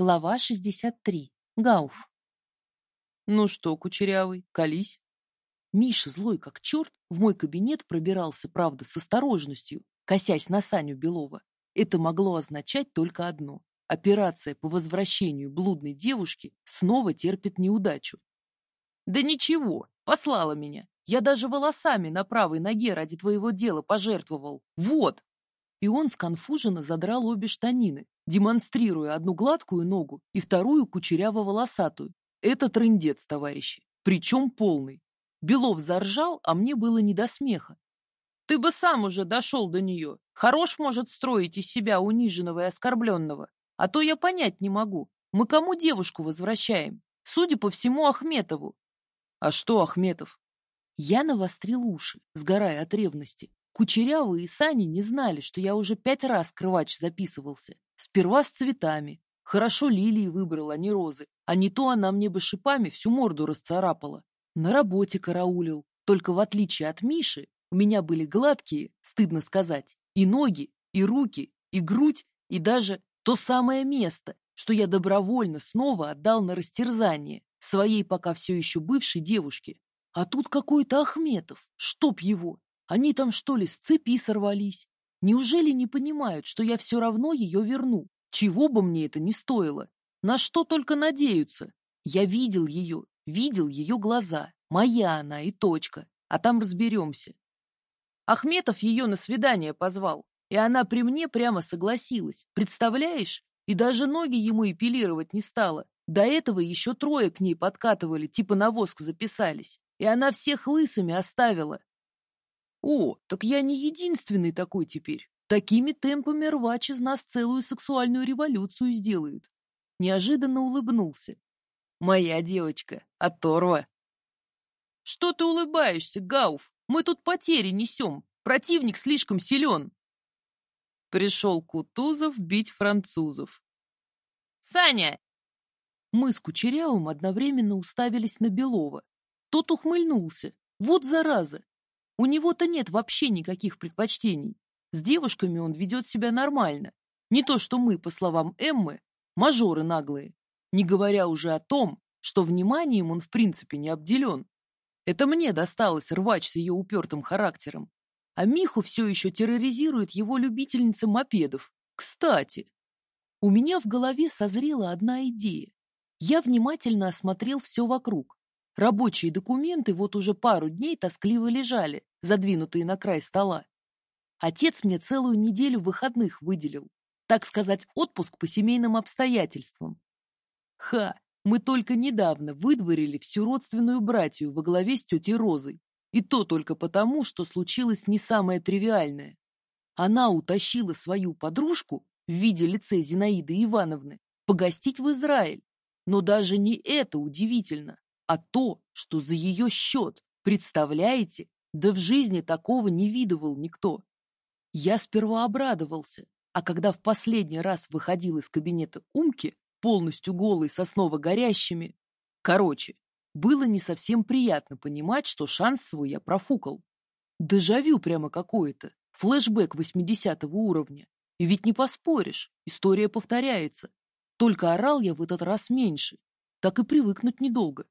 Глава 63. Гауф. Ну что, кучерявый, колись. Миша, злой как черт, в мой кабинет пробирался, правда, с осторожностью, косясь на Саню Белова. Это могло означать только одно. Операция по возвращению блудной девушки снова терпит неудачу. Да ничего, послала меня. Я даже волосами на правой ноге ради твоего дела пожертвовал. Вот! И он сконфуженно задрал обе штанины, демонстрируя одну гладкую ногу и вторую кучеряво-волосатую. Это трындец, товарищи, причем полный. Белов заржал, а мне было не до смеха. Ты бы сам уже дошел до нее. Хорош может строить из себя униженного и оскорбленного. А то я понять не могу. Мы кому девушку возвращаем? Судя по всему, Ахметову. А что Ахметов? Я навострил уши, сгорая от ревности. Кучерявые и Сани не знали, что я уже пять раз крывач записывался. Сперва с цветами. Хорошо лилии выбрала, а не розы. А не то она мне бы шипами всю морду расцарапала. На работе караулил. Только в отличие от Миши, у меня были гладкие, стыдно сказать, и ноги, и руки, и грудь, и даже то самое место, что я добровольно снова отдал на растерзание своей пока все еще бывшей девушке. А тут какой-то Ахметов, чтоб его. Они там что ли с цепи сорвались? Неужели не понимают, что я все равно ее верну? Чего бы мне это ни стоило? На что только надеются? Я видел ее, видел ее глаза. Моя она и точка. А там разберемся. Ахметов ее на свидание позвал, и она при мне прямо согласилась. Представляешь? И даже ноги ему эпилировать не стала. До этого еще трое к ней подкатывали, типа на воск записались. И она всех лысыми оставила. О, так я не единственный такой теперь. Такими темпами рвач из нас целую сексуальную революцию сделают. Неожиданно улыбнулся. Моя девочка, оторва. Что ты улыбаешься, Гауф? Мы тут потери несем. Противник слишком силен. Пришел Кутузов бить французов. Саня! Мы с Кучерявым одновременно уставились на Белова. Тот ухмыльнулся. Вот зараза! У него-то нет вообще никаких предпочтений. С девушками он ведет себя нормально. Не то, что мы, по словам Эммы, мажоры наглые. Не говоря уже о том, что вниманием он в принципе не обделен. Это мне досталось рвач с ее упертым характером. А Миху все еще терроризирует его любительница мопедов. Кстати, у меня в голове созрела одна идея. Я внимательно осмотрел все вокруг. Рабочие документы вот уже пару дней тоскливо лежали, задвинутые на край стола. Отец мне целую неделю выходных выделил, так сказать, отпуск по семейным обстоятельствам. Ха, мы только недавно выдворили всю родственную братью во главе с тетей Розой. И то только потому, что случилось не самое тривиальное. Она утащила свою подружку в виде лице Зинаиды Ивановны погостить в Израиль. Но даже не это удивительно а то, что за ее счет, представляете? Да в жизни такого не видывал никто. Я сперва обрадовался, а когда в последний раз выходил из кабинета Умки, полностью голый, сосново горящими, короче, было не совсем приятно понимать, что шанс свой я профукал. Дежавю прямо какое-то, флешбэк 80 уровня. И ведь не поспоришь, история повторяется. Только орал я в этот раз меньше, так и привыкнуть недолго.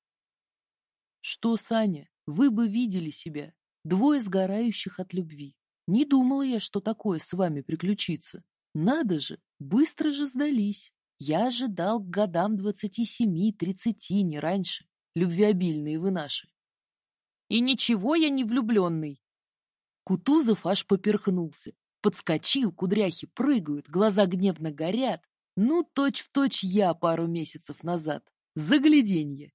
Что, Саня, вы бы видели себя, двое сгорающих от любви. Не думала я, что такое с вами приключится. Надо же, быстро же сдались. Я ожидал к годам двадцати семи, тридцати, не раньше. Любвеобильные вы наши. И ничего я не влюбленный. Кутузов аж поперхнулся. Подскочил, кудряхи прыгают, глаза гневно горят. Ну, точь-в-точь точь я пару месяцев назад. Загляденье.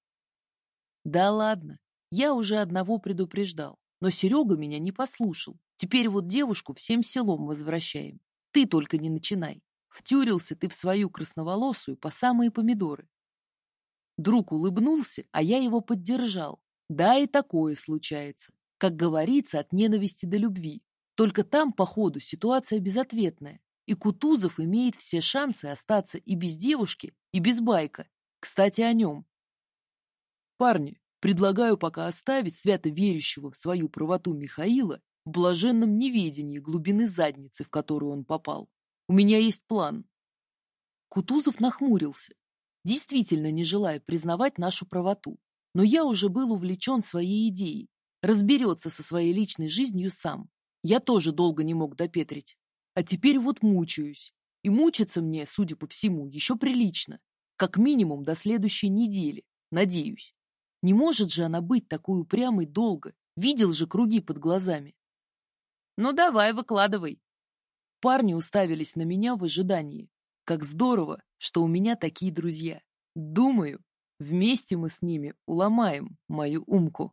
Да ладно, я уже одного предупреждал, но Серега меня не послушал. Теперь вот девушку всем селом возвращаем. Ты только не начинай. Втюрился ты в свою красноволосую по самые помидоры. Друг улыбнулся, а я его поддержал. Да, и такое случается. Как говорится, от ненависти до любви. Только там, по ходу, ситуация безответная. И Кутузов имеет все шансы остаться и без девушки, и без байка. Кстати, о нем. Парни, предлагаю пока оставить свято верящего в свою правоту Михаила в блаженном неведении глубины задницы, в которую он попал. У меня есть план. Кутузов нахмурился, действительно не желая признавать нашу правоту. Но я уже был увлечен своей идеей. Разберется со своей личной жизнью сам. Я тоже долго не мог допетрить. А теперь вот мучаюсь. И мучиться мне, судя по всему, еще прилично. Как минимум до следующей недели, надеюсь. Не может же она быть такой упрямой долго. Видел же круги под глазами. Ну давай, выкладывай. Парни уставились на меня в ожидании. Как здорово, что у меня такие друзья. Думаю, вместе мы с ними уломаем мою умку.